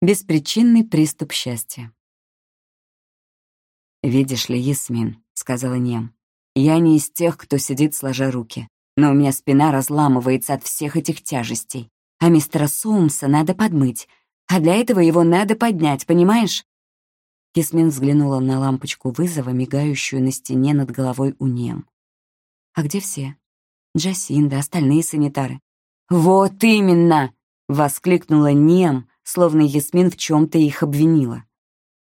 Беспричинный приступ счастья. «Видишь ли, Ясмин», — сказала Нем, — «я не из тех, кто сидит сложа руки, но у меня спина разламывается от всех этих тяжестей, а мистера Соумса надо подмыть, а для этого его надо поднять, понимаешь?» Ясмин взглянула на лампочку вызова, мигающую на стене над головой у Нем. «А где все? Джасинда, остальные санитары?» «Вот именно!» — воскликнула Нем, словно Ясмин в чем то их обвинила.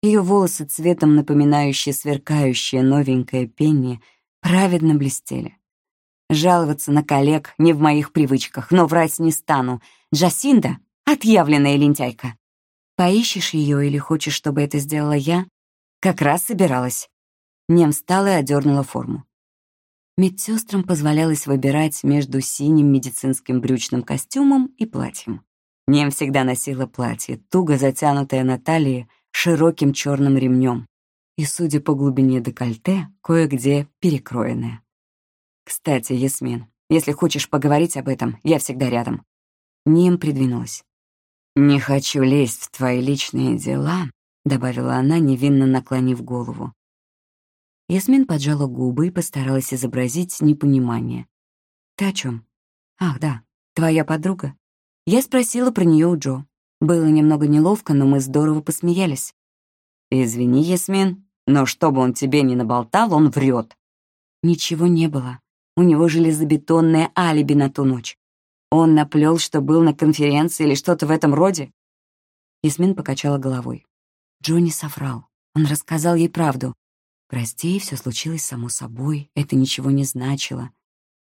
Ее волосы цветом, напоминающие сверкающее новенькое пенни, праведно блестели. Жаловаться на коллег не в моих привычках, но врать не стану. Джасинда — отъявленная лентяйка. Поищешь ее или хочешь, чтобы это сделала я? Как раз собиралась. Нем встала и одернула форму. Медсестрам позволялось выбирать между синим медицинским брючным костюмом и платьем. Нем всегда носила платье, туго затянутое на талии широким черным ремнем и, судя по глубине декольте, кое-где перекроенное. «Кстати, Ясмин, если хочешь поговорить об этом, я всегда рядом». Нем придвинулась. «Не хочу лезть в твои личные дела», — добавила она, невинно наклонив голову. Ясмин поджала губы и постаралась изобразить непонимание. «Ты о чем? Ах, да, твоя подруга?» Я спросила про нее у Джо. Было немного неловко, но мы здорово посмеялись. «Извини, Ясмин, но чтобы он тебе не наболтал, он врет. Ничего не было. У него железобетонное алиби на ту ночь. Он наплел, что был на конференции или что-то в этом роде. Ясмин покачала головой. Джонни соврал. Он рассказал ей правду. Прости, все случилось само собой, это ничего не значило.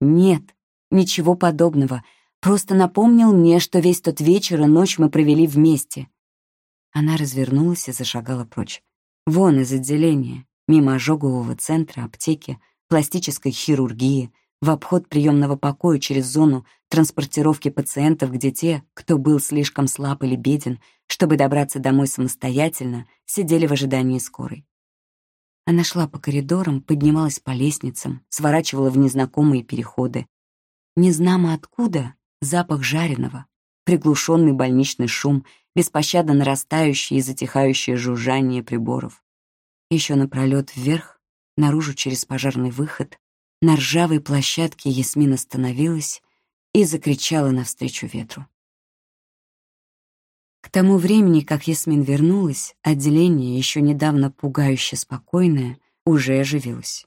Нет, ничего подобного. Просто напомнил мне, что весь тот вечер и ночь мы провели вместе. Она развернулась и зашагала прочь. Вон из отделения, мимо ожогового центра, аптеки, пластической хирургии, в обход приемного покоя через зону транспортировки пациентов, где те, кто был слишком слаб или беден, чтобы добраться домой самостоятельно, сидели в ожидании скорой. Она шла по коридорам, поднималась по лестницам, сворачивала в незнакомые переходы. Незнамо откуда запах жареного, приглушенный больничный шум, беспощадно нарастающее и затихающее жужжание приборов. Еще напролет вверх, наружу через пожарный выход, на ржавой площадке Ясмин остановилась и закричала навстречу ветру. К тому времени, как Ясмин вернулась, отделение, еще недавно пугающе спокойное, уже оживилось.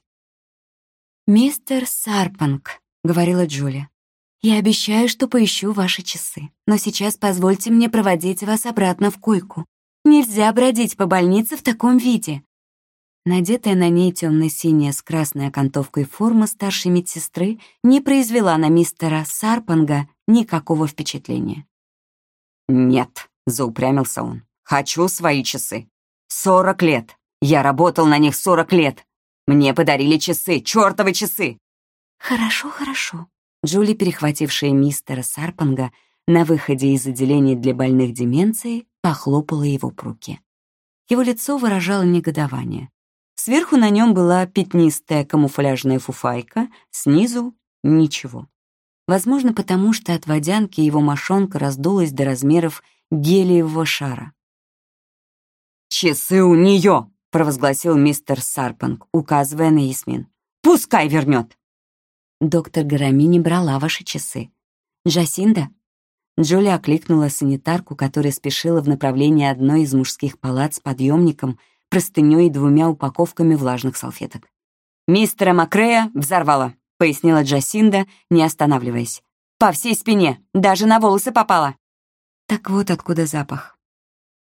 «Мистер Сарпанг», — говорила Джулия, я обещаю, что поищу ваши часы, но сейчас позвольте мне проводить вас обратно в койку. Нельзя бродить по больнице в таком виде». Надетая на ней темно-синяя с красной окантовкой форма старшей медсестры не произвела на мистера Сарпанга никакого впечатления. «Нет», — заупрямился он, — «хочу свои часы. Сорок лет. Я работал на них сорок лет. Мне подарили часы, чертовы часы!» «Хорошо, хорошо», Джули, перехватившая мистера Сарпанга на выходе из отделения для больных деменцией, похлопала его по руке. Его лицо выражало негодование. Сверху на нем была пятнистая камуфляжная фуфайка, снизу — ничего. Возможно, потому что от водянки его мошонка раздулась до размеров гелиевого шара. «Часы у нее!» — провозгласил мистер Сарпанг, указывая на Ясмин. «Пускай вернет!» Доктор Гарами брала ваши часы. Джасинда?» Джулия окликнула санитарку, которая спешила в направлении одной из мужских палат с подъемником, простыней и двумя упаковками влажных салфеток. «Мистера Макрея взорвала», — пояснила Джасинда, не останавливаясь. «По всей спине, даже на волосы попала». Так вот откуда запах.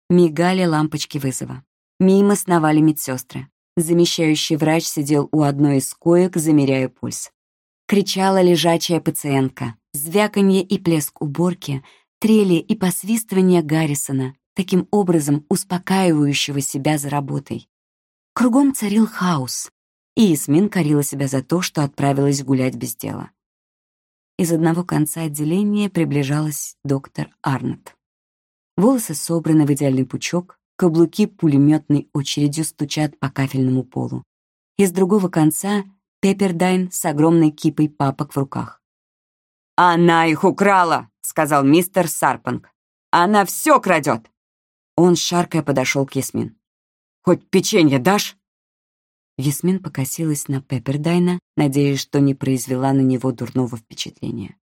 Мигали лампочки вызова. Мимо сновали медсестры. Замещающий врач сидел у одной из коек, замеряя пульс кричала лежачая пациентка. Звяканье и плеск уборки, трели и посвистывание Гаррисона, таким образом успокаивающего себя за работой. Кругом царил хаос, и Ясмин корила себя за то, что отправилась гулять без дела. Из одного конца отделения приближалась доктор Арнольд. Волосы собраны в идеальный пучок, каблуки пулеметной очередью стучат по кафельному полу. Из другого конца Пеппердайн с огромной кипой папок в руках. «Она их украла!» — сказал мистер Сарпанг. «Она все крадет!» Он, шаркая, подошел к Ясмин. «Хоть печенье дашь?» Ясмин покосилась на Пеппердайна, надеясь, что не произвела на него дурного впечатления.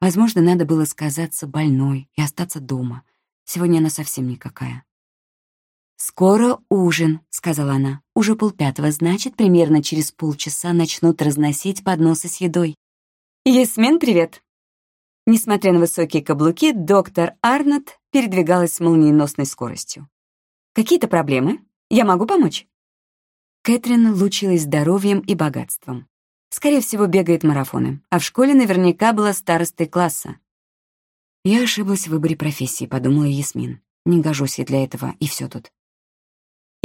Возможно, надо было сказаться больной и остаться дома. Сегодня она совсем никакая. «Скоро ужин», — сказала она. «Уже полпятого, значит, примерно через полчаса начнут разносить подносы с едой». «Ясмин, привет!» Несмотря на высокие каблуки, доктор Арнольд передвигалась с молниеносной скоростью. «Какие-то проблемы? Я могу помочь?» Кэтрин лучилась здоровьем и богатством. Скорее всего, бегает марафоны, а в школе наверняка была старостой класса. «Я ошиблась в выборе профессии», — подумала Ясмин. «Не гожусь я для этого, и все тут».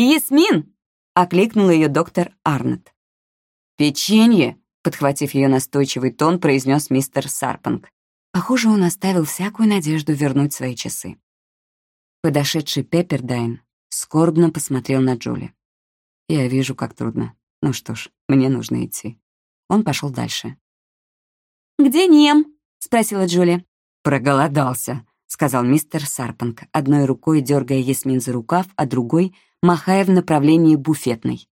«Ясмин!» — окликнул ее доктор Арнольд. «Печенье!» — подхватив ее настойчивый тон, произнес мистер Сарпанг. Похоже, он оставил всякую надежду вернуть свои часы. Подошедший Пеппердайн скорбно посмотрел на Джули. Я вижу, как трудно. Ну что ж, мне нужно идти. Он пошел дальше. «Где Нем?» — спросила Джули. «Проголодался», — сказал мистер Сарпанг, одной рукой дергая Ясмин за рукав, а другой — махая в направлении буфетной.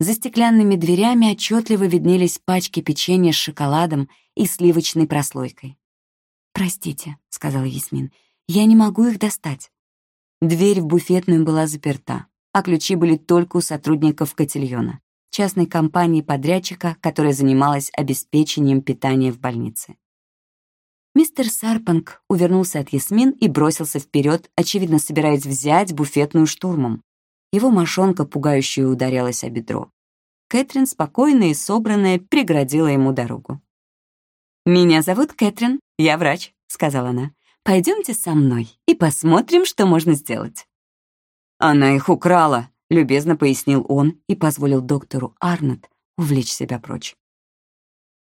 За стеклянными дверями отчетливо виднелись пачки печенья с шоколадом и сливочной прослойкой. «Простите», — сказала Ясмин, — «я не могу их достать». Дверь в буфетную была заперта а ключи были только у сотрудников котельона, частной компании-подрядчика, которая занималась обеспечением питания в больнице. Мистер Сарпанг увернулся от Ясмин и бросился вперед, очевидно собираясь взять буфетную штурмом. Его мошонка пугающе ударялась о бедро. Кэтрин, спокойная и собранная, преградила ему дорогу. «Меня зовут Кэтрин, я врач», — сказала она. «Пойдемте со мной и посмотрим, что можно сделать». «Она их украла», — любезно пояснил он и позволил доктору Арнольд увлечь себя прочь.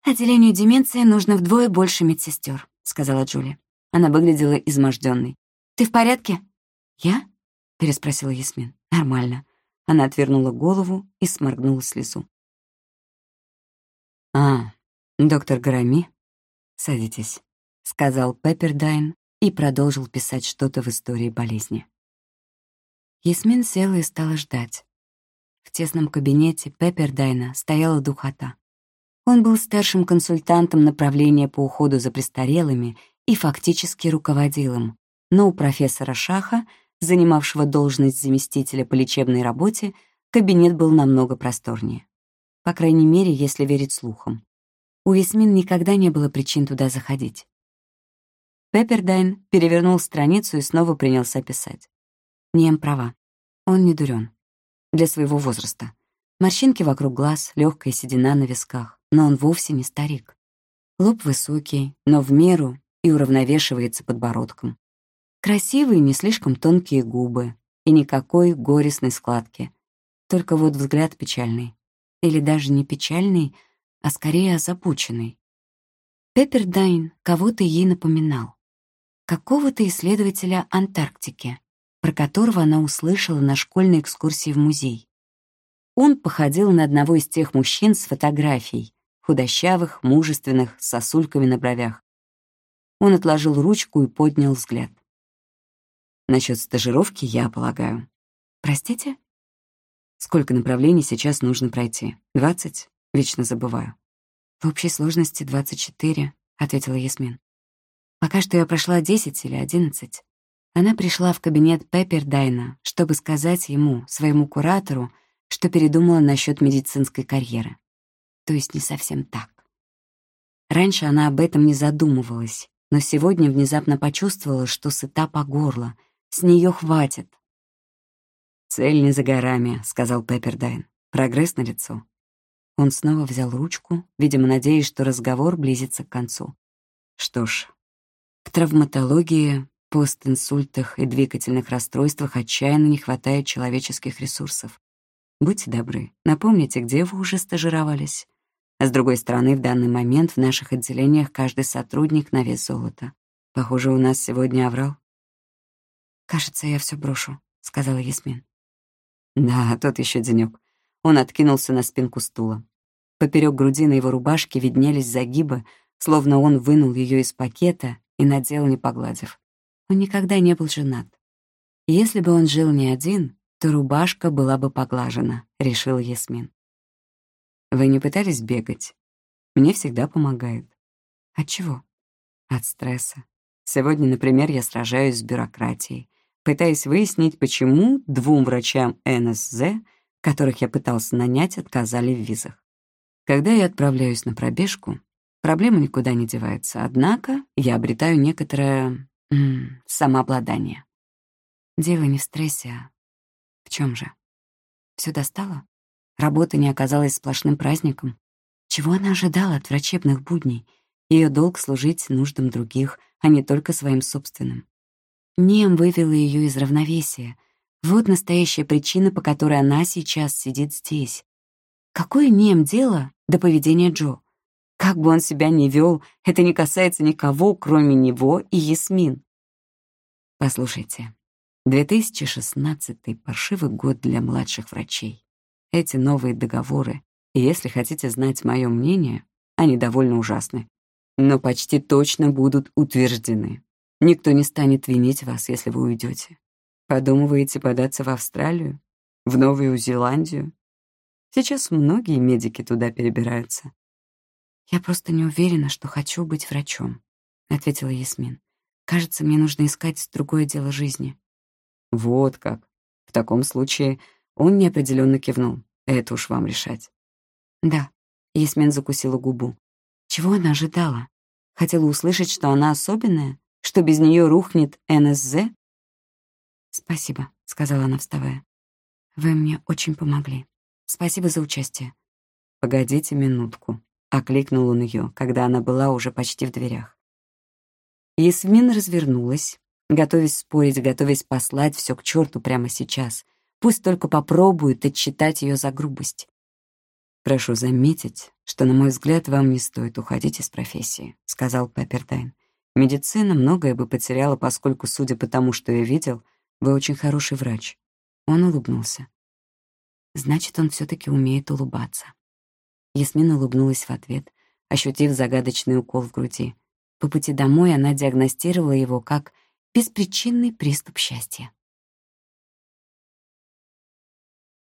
«Отделению деменции нужно вдвое больше медсестер», — сказала Джули. Она выглядела изможденной. «Ты в порядке?» «Я?» — переспросила Ясмин. «Нормально». Она отвернула голову и сморгнула слезу. «А, доктор Гарами, садитесь», — сказал Пеппердайн и продолжил писать что-то в истории болезни. Ясмин села и стала ждать. В тесном кабинете Пеппердайна стояла духота. Он был старшим консультантом направления по уходу за престарелыми и фактически руководил им, но у профессора Шаха, занимавшего должность заместителя по лечебной работе, кабинет был намного просторнее. По крайней мере, если верить слухам. У Ясмин никогда не было причин туда заходить. Пеппердайн перевернул страницу и снова принялся писать. Нем права. Он не дурен. Для своего возраста. Морщинки вокруг глаз, легкая седина на висках. Но он вовсе не старик. Лоб высокий, но в меру и уравновешивается подбородком. Красивые, не слишком тонкие губы и никакой горестной складки. Только вот взгляд печальный. Или даже не печальный, а скорее озабоченный. Пеппердайн кого-то ей напоминал. Какого-то исследователя Антарктики про которого она услышала на школьной экскурсии в музей. Он походил на одного из тех мужчин с фотографией, худощавых, мужественных, с сосульками на бровях. Он отложил ручку и поднял взгляд. Насчет стажировки я полагаю. Простите? Сколько направлений сейчас нужно пройти? Двадцать? Вечно забываю. В общей сложности двадцать четыре, ответила Ясмин. Пока что я прошла десять или одиннадцать. Она пришла в кабинет Пеппердайна, чтобы сказать ему, своему куратору, что передумала насчет медицинской карьеры. То есть не совсем так. Раньше она об этом не задумывалась, но сегодня внезапно почувствовала, что сыта по горло, с нее хватит. «Цель не за горами», — сказал Пеппердайн. «Прогресс налицо». Он снова взял ручку, видимо, надеясь, что разговор близится к концу. Что ж, в травматологии постинсультах и двигательных расстройствах отчаянно не хватает человеческих ресурсов. Будьте добры, напомните, где вы уже стажировались. А с другой стороны, в данный момент в наших отделениях каждый сотрудник на вес золота. Похоже, у нас сегодня аврал. «Кажется, я все брошу», — сказала Ясмин. Да, тот еще денек. Он откинулся на спинку стула. Поперек груди на его рубашке виднелись загибы, словно он вынул ее из пакета и надел, не погладив. Он никогда не был женат. Если бы он жил не один, то рубашка была бы поглажена, решил Ясмин. Вы не пытались бегать? Мне всегда помогает. От чего? От стресса. Сегодня, например, я сражаюсь с бюрократией, пытаясь выяснить, почему двум врачам НСЗ, которых я пытался нанять, отказали в визах. Когда я отправляюсь на пробежку, проблема никуда не девается, однако я обретаю некоторое м -м, самообладание. Дело не в стрессе, а в чем же? Все достало? Работа не оказалась сплошным праздником. Чего она ожидала от врачебных будней? Ее долг — служить нуждам других, а не только своим собственным. Нем вывела ее из равновесия. Вот настоящая причина, по которой она сейчас сидит здесь. Какое Нем дело до поведения Джо? Как бы он себя ни вел, это не касается никого, кроме него и Ясмин. Послушайте, 2016 — паршивый год для младших врачей. Эти новые договоры, если хотите знать мое мнение, они довольно ужасны, но почти точно будут утверждены. Никто не станет винить вас, если вы уйдете. Подумываете податься в Австралию? В Новую Зеландию? Сейчас многие медики туда перебираются. «Я просто не уверена, что хочу быть врачом», — ответила Ясмин. «Кажется, мне нужно искать другое дело жизни». Вот как. В таком случае он неопределенно кивнул. Это уж вам решать. Да. Ясмин закусила губу. Чего она ожидала? Хотела услышать, что она особенная? Что без нее рухнет НСЗ? «Спасибо», — сказала она, вставая. «Вы мне очень помогли. Спасибо за участие». «Погодите минутку», — окликнул он ее, когда она была уже почти в дверях. Ясмин развернулась, готовясь спорить, готовясь послать все к черту прямо сейчас. Пусть только попробуют отчитать ее за грубость. «Прошу заметить, что, на мой взгляд, вам не стоит уходить из профессии», — сказал Пеппердайн. «Медицина многое бы потеряла, поскольку, судя по тому, что я видел, вы очень хороший врач». Он улыбнулся. «Значит, он все таки умеет улыбаться». Ясмин улыбнулась в ответ, ощутив загадочный укол в груди. По пути домой она диагностировала его как беспричинный приступ счастья.